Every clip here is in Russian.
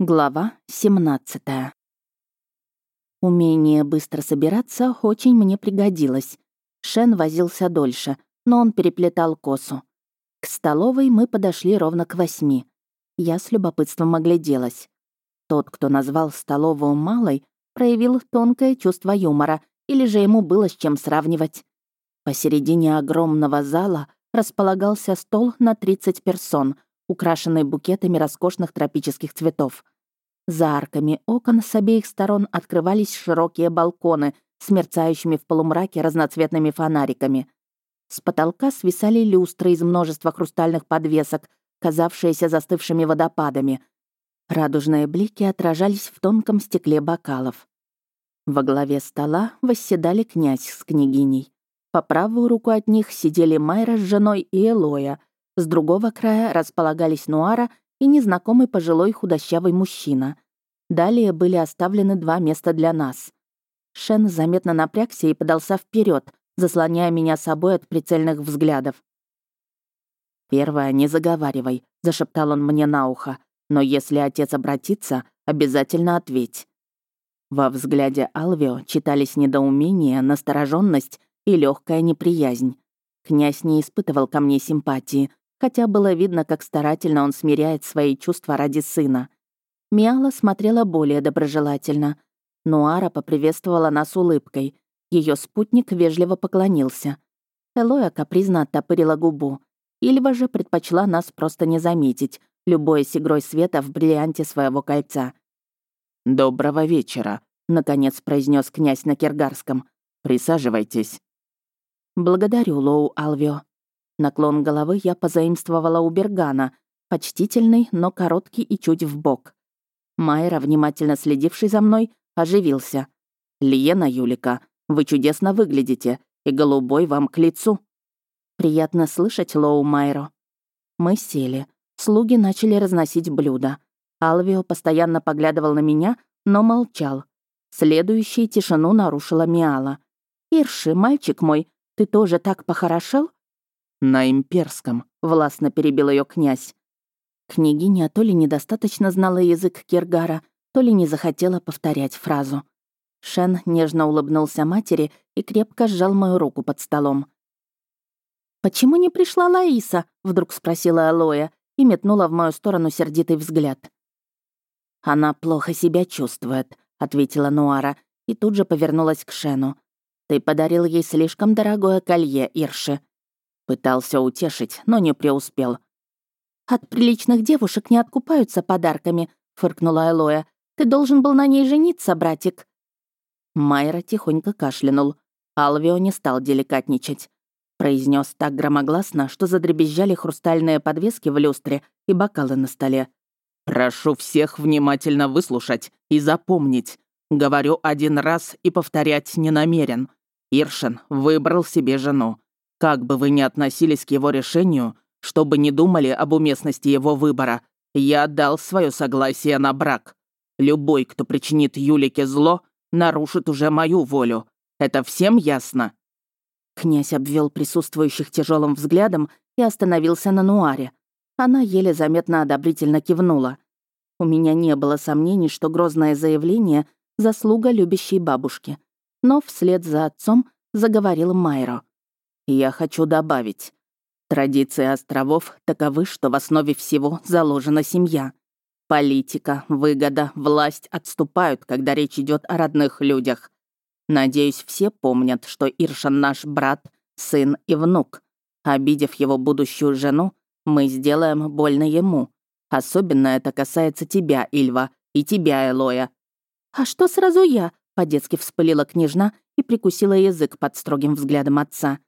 Глава 17 Умение быстро собираться очень мне пригодилось. Шен возился дольше, но он переплетал косу. К столовой мы подошли ровно к восьми. Я с любопытством огляделась. Тот, кто назвал столовую малой, проявил тонкое чувство юмора, или же ему было с чем сравнивать. Посередине огромного зала располагался стол на 30 персон, украшенный букетами роскошных тропических цветов. За арками окон с обеих сторон открывались широкие балконы с мерцающими в полумраке разноцветными фонариками. С потолка свисали люстры из множества хрустальных подвесок, казавшиеся застывшими водопадами. Радужные блики отражались в тонком стекле бокалов. Во главе стола восседали князь с княгиней. По правую руку от них сидели Майра с женой и Элоя — с другого края располагались Нуара и незнакомый пожилой худощавый мужчина. Далее были оставлены два места для нас. Шен заметно напрягся и подался вперед, заслоняя меня собой от прицельных взглядов. «Первое, не заговаривай», — зашептал он мне на ухо. «Но если отец обратится, обязательно ответь». Во взгляде Алвио читались недоумение, настороженность и легкая неприязнь. Князь не испытывал ко мне симпатии, хотя было видно, как старательно он смиряет свои чувства ради сына. Миала смотрела более доброжелательно. Нуара поприветствовала нас улыбкой. Ее спутник вежливо поклонился. Элоя капризно оттопырила губу. Ильва же предпочла нас просто не заметить, любуясь игрой света в бриллианте своего кольца. «Доброго вечера», — наконец произнес князь на киргарском. «Присаживайтесь». «Благодарю, Лоу Алвио», Наклон головы я позаимствовала у Бергана, почтительный, но короткий и чуть в бок. Майра, внимательно следивший за мной, оживился. «Лиена Юлика, вы чудесно выглядите, и голубой вам к лицу». «Приятно слышать, Лоу Майро». Мы сели. Слуги начали разносить блюда. Алвио постоянно поглядывал на меня, но молчал. Следующей тишину нарушила Миала. «Ирши, мальчик мой, ты тоже так похорошел?» «На имперском», — властно перебил ее князь. Княгиня то ли недостаточно знала язык Киргара, то ли не захотела повторять фразу. Шен нежно улыбнулся матери и крепко сжал мою руку под столом. «Почему не пришла Лаиса?» — вдруг спросила Алоя и метнула в мою сторону сердитый взгляд. «Она плохо себя чувствует», — ответила Нуара и тут же повернулась к Шену. «Ты подарил ей слишком дорогое колье, Ирши. Пытался утешить, но не преуспел. «От приличных девушек не откупаются подарками», — фыркнула Элоя. «Ты должен был на ней жениться, братик». Майра тихонько кашлянул. Алвио не стал деликатничать. Произнес так громогласно, что задребезжали хрустальные подвески в люстре и бокалы на столе. «Прошу всех внимательно выслушать и запомнить. Говорю один раз и повторять не намерен. Иршин выбрал себе жену. Как бы вы ни относились к его решению, что бы ни думали об уместности его выбора, я отдал свое согласие на брак. Любой, кто причинит Юлике зло, нарушит уже мою волю. Это всем ясно?» Князь обвел присутствующих тяжелым взглядом и остановился на Нуаре. Она еле заметно одобрительно кивнула. У меня не было сомнений, что грозное заявление — заслуга любящей бабушки. Но вслед за отцом заговорил Майро. Я хочу добавить. Традиции островов таковы, что в основе всего заложена семья. Политика, выгода, власть отступают, когда речь идет о родных людях. Надеюсь, все помнят, что Иршан наш брат, сын и внук. Обидев его будущую жену, мы сделаем больно ему. Особенно это касается тебя, Ильва, и тебя, Элоя. «А что сразу я?» — по-детски вспылила княжна и прикусила язык под строгим взглядом отца.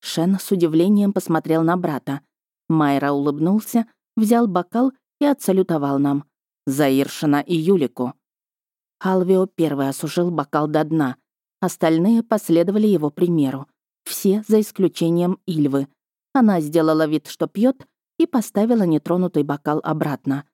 Шен с удивлением посмотрел на брата. Майра улыбнулся, взял бокал и отсалютовал нам. За Иршина и Юлику. Алвио первый осушил бокал до дна. Остальные последовали его примеру. Все, за исключением Ильвы. Она сделала вид, что пьет, и поставила нетронутый бокал обратно.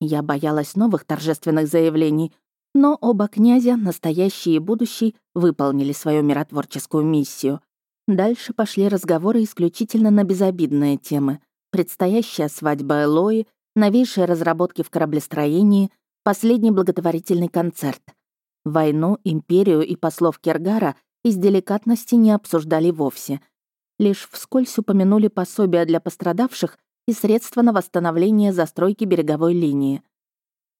Я боялась новых торжественных заявлений, но оба князя, настоящий и будущий, выполнили свою миротворческую миссию. Дальше пошли разговоры исключительно на безобидные темы. Предстоящая свадьба Элои, новейшие разработки в кораблестроении, Последний благотворительный концерт. Войну, империю и послов Кергара из деликатности не обсуждали вовсе. Лишь вскользь упомянули пособия для пострадавших и средства на восстановление застройки береговой линии.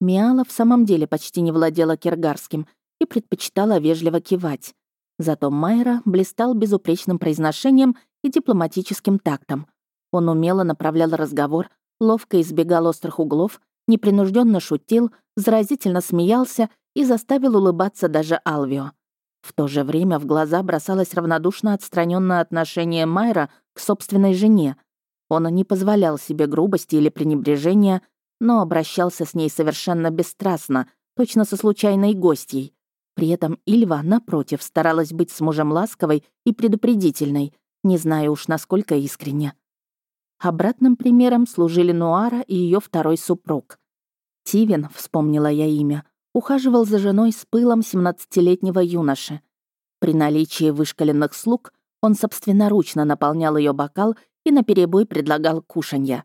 Миала в самом деле почти не владела киргарским и предпочитала вежливо кивать. Зато Майра блистал безупречным произношением и дипломатическим тактом. Он умело направлял разговор, ловко избегал острых углов, непринужденно шутил, заразительно смеялся и заставил улыбаться даже Алвио. В то же время в глаза бросалось равнодушно отстраненное отношение Майра к собственной жене. Он не позволял себе грубости или пренебрежения, но обращался с ней совершенно бесстрастно, точно со случайной гостьей. При этом Ильва, напротив, старалась быть с мужем ласковой и предупредительной, не знаю уж насколько искренне. Обратным примером служили Нуара и ее второй супруг. Тивен, вспомнила я имя, ухаживал за женой с пылом 17-летнего юноши. При наличии вышкаленных слуг он собственноручно наполнял ее бокал и наперебой предлагал кушанья.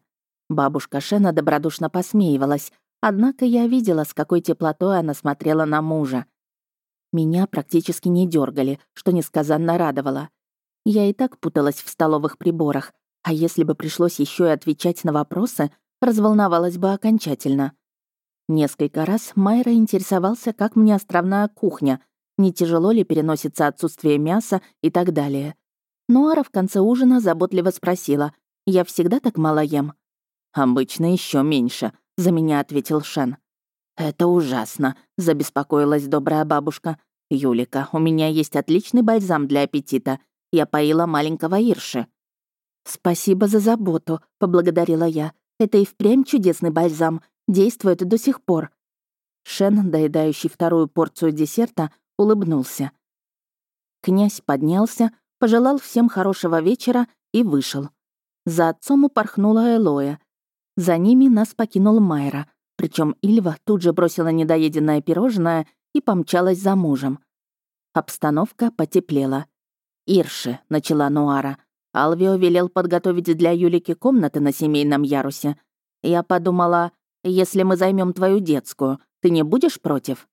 Бабушка Шена добродушно посмеивалась, однако я видела, с какой теплотой она смотрела на мужа. Меня практически не дергали, что несказанно радовало. Я и так путалась в столовых приборах, а если бы пришлось еще и отвечать на вопросы, разволновалась бы окончательно. Несколько раз Майра интересовался, как мне островная кухня, не тяжело ли переносится отсутствие мяса и так далее. Нуара в конце ужина заботливо спросила, «Я всегда так мало ем?» «Обычно еще меньше», — за меня ответил Шен. «Это ужасно», — забеспокоилась добрая бабушка. «Юлика, у меня есть отличный бальзам для аппетита. Я поила маленького Ирши». «Спасибо за заботу», — поблагодарила я. «Это и впрямь чудесный бальзам. Действует до сих пор». Шен, доедающий вторую порцию десерта, улыбнулся. Князь поднялся, пожелал всем хорошего вечера и вышел. За отцом упорхнула Элоя. За ними нас покинул Майра — причем Ильва тут же бросила недоеденное пирожное и помчалась за мужем. Обстановка потеплела. «Ирши», — начала Нуара. Алвио велел подготовить для Юлики комнаты на семейном ярусе. Я подумала, если мы займем твою детскую, ты не будешь против?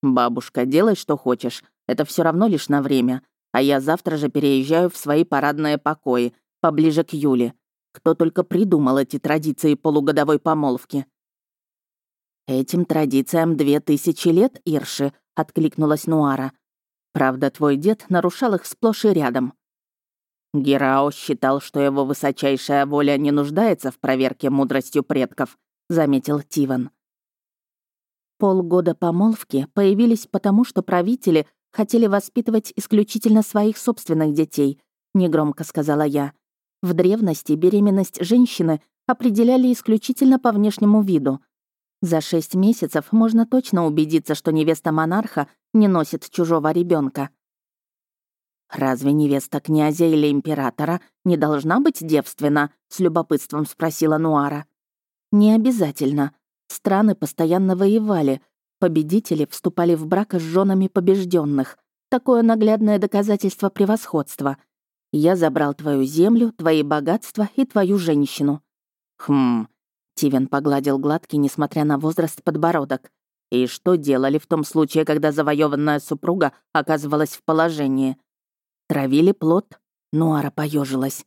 Бабушка, делай, что хочешь. Это все равно лишь на время. А я завтра же переезжаю в свои парадные покои, поближе к Юле. Кто только придумал эти традиции полугодовой помолвки. «Этим традициям две тысячи лет, Ирши», — откликнулась Нуара. «Правда, твой дед нарушал их сплошь и рядом». Герао считал, что его высочайшая воля не нуждается в проверке мудростью предков, заметил Тиван. Полгода помолвки появились потому, что правители хотели воспитывать исключительно своих собственных детей, негромко сказала я. В древности беременность женщины определяли исключительно по внешнему виду. За шесть месяцев можно точно убедиться, что невеста монарха не носит чужого ребенка. «Разве невеста князя или императора не должна быть девственна?» — с любопытством спросила Нуара. «Не обязательно. Страны постоянно воевали. Победители вступали в брак с женами побежденных. Такое наглядное доказательство превосходства. Я забрал твою землю, твои богатства и твою женщину». «Хм, Тивен погладил гладкий, несмотря на возраст, подбородок. И что делали в том случае, когда завоеванная супруга оказывалась в положении? Травили плод? Нуара поежилась.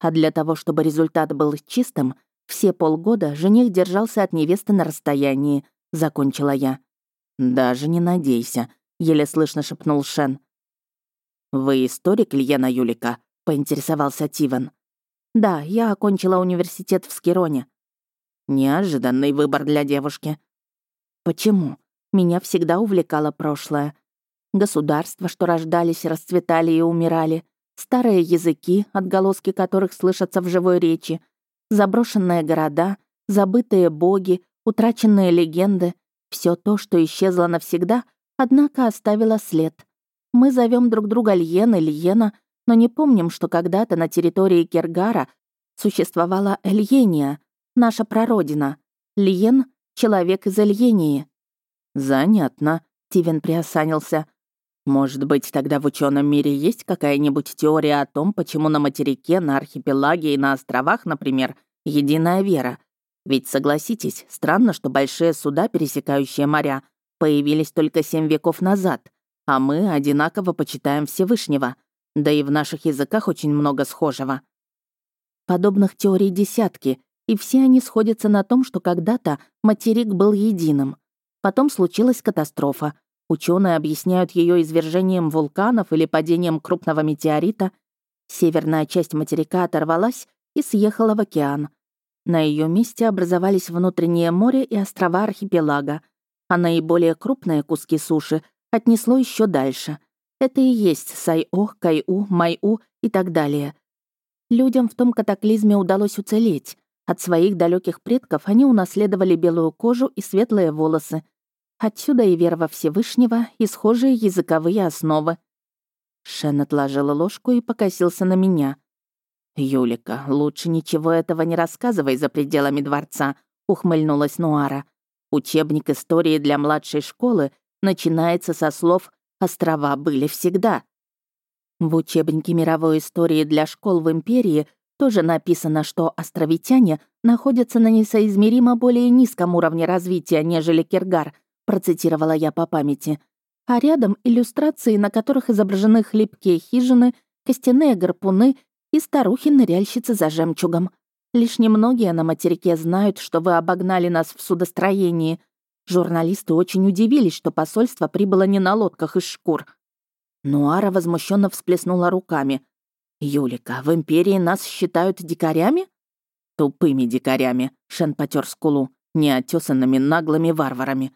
А для того, чтобы результат был чистым, все полгода жених держался от невесты на расстоянии, закончила я. «Даже не надейся», — еле слышно шепнул Шен. «Вы историк, Льена Юлика?» — поинтересовался Тивен. «Да, я окончила университет в Скироне. Неожиданный выбор для девушки. Почему? Меня всегда увлекало прошлое. Государства, что рождались, расцветали и умирали. Старые языки, отголоски которых слышатся в живой речи. Заброшенные города, забытые боги, утраченные легенды. Все то, что исчезло навсегда, однако оставило след. Мы зовем друг друга Льен и Льена, но не помним, что когда-то на территории Кергара существовала Эльения, наша прародина. Лиен — человек из Альении». «Занятно», — Тивен приосанился. «Может быть, тогда в ученом мире есть какая-нибудь теория о том, почему на материке, на архипелаге и на островах, например, единая вера? Ведь согласитесь, странно, что большие суда, пересекающие моря, появились только семь веков назад, а мы одинаково почитаем Всевышнего. Да и в наших языках очень много схожего. Подобных теорий десятки, и все они сходятся на том, что когда-то материк был единым. Потом случилась катастрофа. Ученые объясняют ее извержением вулканов или падением крупного метеорита. Северная часть материка оторвалась и съехала в океан. На ее месте образовались внутреннее море и острова архипелага, а наиболее крупные куски суши отнесло еще дальше. Это и есть Сайо, Кайу, Майу и так далее. Людям в том катаклизме удалось уцелеть. От своих далеких предков они унаследовали белую кожу и светлые волосы. Отсюда и вера во Всевышнего, и схожие языковые основы. Шен отложила ложку и покосился на меня. «Юлика, лучше ничего этого не рассказывай за пределами дворца», — ухмыльнулась Нуара. «Учебник истории для младшей школы начинается со слов «острова были всегда». В учебнике мировой истории для школ в Империи тоже написано, что островитяне находятся на несоизмеримо более низком уровне развития, нежели Киргар, процитировала я по памяти. А рядом иллюстрации, на которых изображены хлипкие хижины, костяные гарпуны и старухи-ныряльщицы за жемчугом. Лишь немногие на материке знают, что вы обогнали нас в судостроении. Журналисты очень удивились, что посольство прибыло не на лодках из шкур. Нуара возмущенно всплеснула руками. «Юлика, в Империи нас считают дикарями?» «Тупыми дикарями», — Шен потер скулу, «неотесанными наглыми варварами.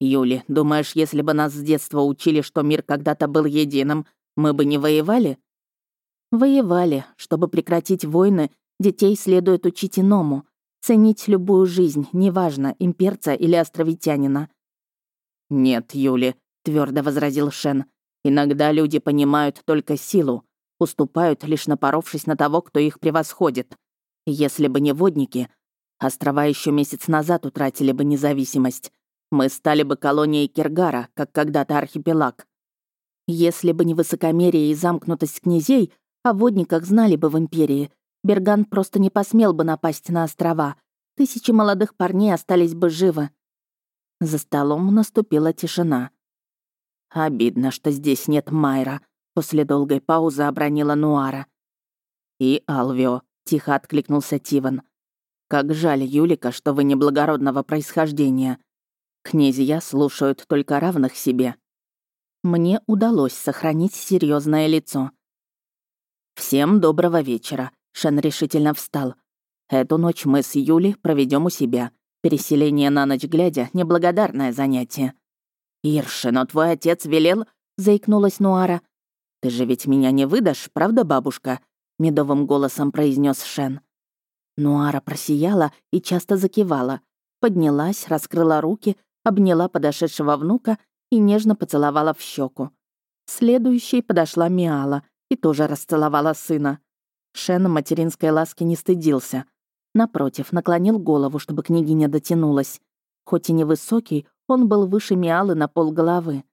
Юли, думаешь, если бы нас с детства учили, что мир когда-то был единым, мы бы не воевали?» Воевали. Чтобы прекратить войны, детей следует учить иному. Ценить любую жизнь, неважно, имперца или островитянина. «Нет, Юли», — твердо возразил Шен. «Иногда люди понимают только силу, уступают, лишь напоровшись на того, кто их превосходит. Если бы не водники, острова еще месяц назад утратили бы независимость. Мы стали бы колонией Киргара, как когда-то архипелаг. Если бы не высокомерие и замкнутость князей, о водниках знали бы в Империи. Берган просто не посмел бы напасть на острова. Тысячи молодых парней остались бы живы. За столом наступила тишина. «Обидно, что здесь нет Майра», — после долгой паузы обронила Нуара. «И Алвио», — тихо откликнулся Тиван. «Как жаль, Юлика, что вы неблагородного происхождения. Князья слушают только равных себе». Мне удалось сохранить серьезное лицо. «Всем доброго вечера», — Шен решительно встал. «Эту ночь мы с Юли проведем у себя. Переселение на ночь глядя — неблагодарное занятие». «Ирши, но твой отец велел...» — заикнулась Нуара. «Ты же ведь меня не выдашь, правда, бабушка?» — медовым голосом произнес Шен. Нуара просияла и часто закивала. Поднялась, раскрыла руки, обняла подошедшего внука и нежно поцеловала в щеку. Следующей подошла Миала — и тоже расцеловала сына. Шен материнской ласки не стыдился. Напротив, наклонил голову, чтобы княгиня дотянулась. Хоть и невысокий, он был выше Миалы на пол головы.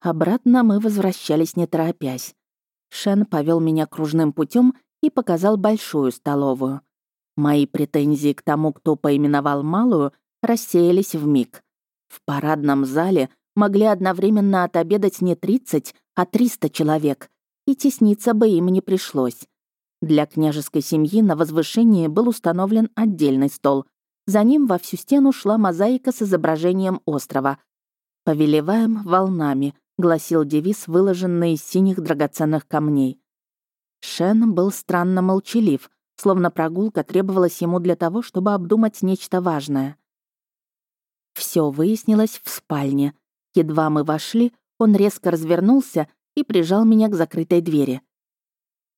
Обратно мы возвращались не торопясь. Шен повел меня кружным путем и показал большую столовую. Мои претензии к тому, кто поименовал малую, рассеялись в миг. В парадном зале могли одновременно отобедать не 30, а 300 человек, и тесниться бы им не пришлось. Для княжеской семьи на возвышении был установлен отдельный стол. За ним во всю стену шла мозаика с изображением острова. «Повелеваем волнами», — гласил девиз, выложенный из синих драгоценных камней. Шен был странно молчалив, словно прогулка требовалась ему для того, чтобы обдумать нечто важное. Все выяснилось в спальне. Едва мы вошли, он резко развернулся и прижал меня к закрытой двери.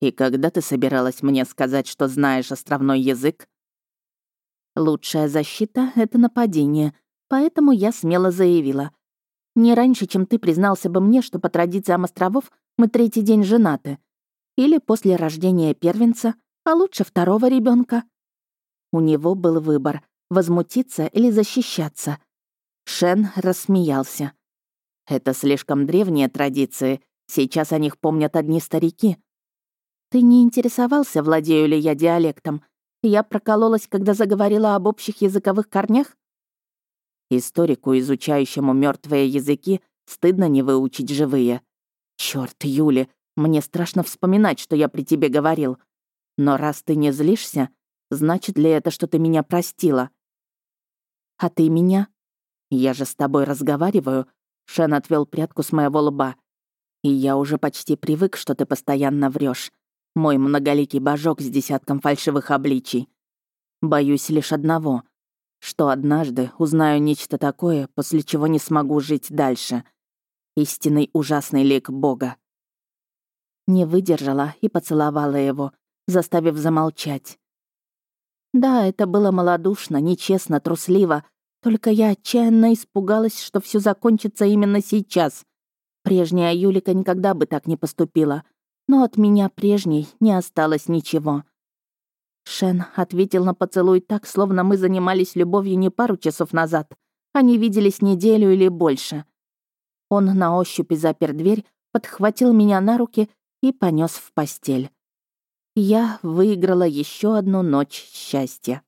«И когда ты собиралась мне сказать, что знаешь островной язык?» «Лучшая защита — это нападение, поэтому я смело заявила. Не раньше, чем ты признался бы мне, что по традициям островов мы третий день женаты. Или после рождения первенца, а лучше второго ребенка. У него был выбор — возмутиться или защищаться. Шен рассмеялся. «Это слишком древние традиции, Сейчас о них помнят одни старики. Ты не интересовался, владею ли я диалектом. Я прокололась, когда заговорила об общих языковых корнях? Историку, изучающему мертвые языки, стыдно не выучить живые. Черт, Юли, мне страшно вспоминать, что я при тебе говорил. Но раз ты не злишься, значит ли это, что ты меня простила? А ты меня? Я же с тобой разговариваю. Шен отвел прядку с моего лба. И я уже почти привык, что ты постоянно врешь. Мой многоликий божок с десятком фальшивых обличий. Боюсь лишь одного — что однажды узнаю нечто такое, после чего не смогу жить дальше. Истинный ужасный лик Бога. Не выдержала и поцеловала его, заставив замолчать. Да, это было малодушно, нечестно, трусливо, только я отчаянно испугалась, что все закончится именно сейчас. Прежняя Юлика никогда бы так не поступила, но от меня прежней не осталось ничего. Шен ответил на поцелуй так, словно мы занимались любовью не пару часов назад, а не виделись неделю или больше. Он на ощупь запер дверь, подхватил меня на руки и понес в постель. Я выиграла еще одну ночь счастья.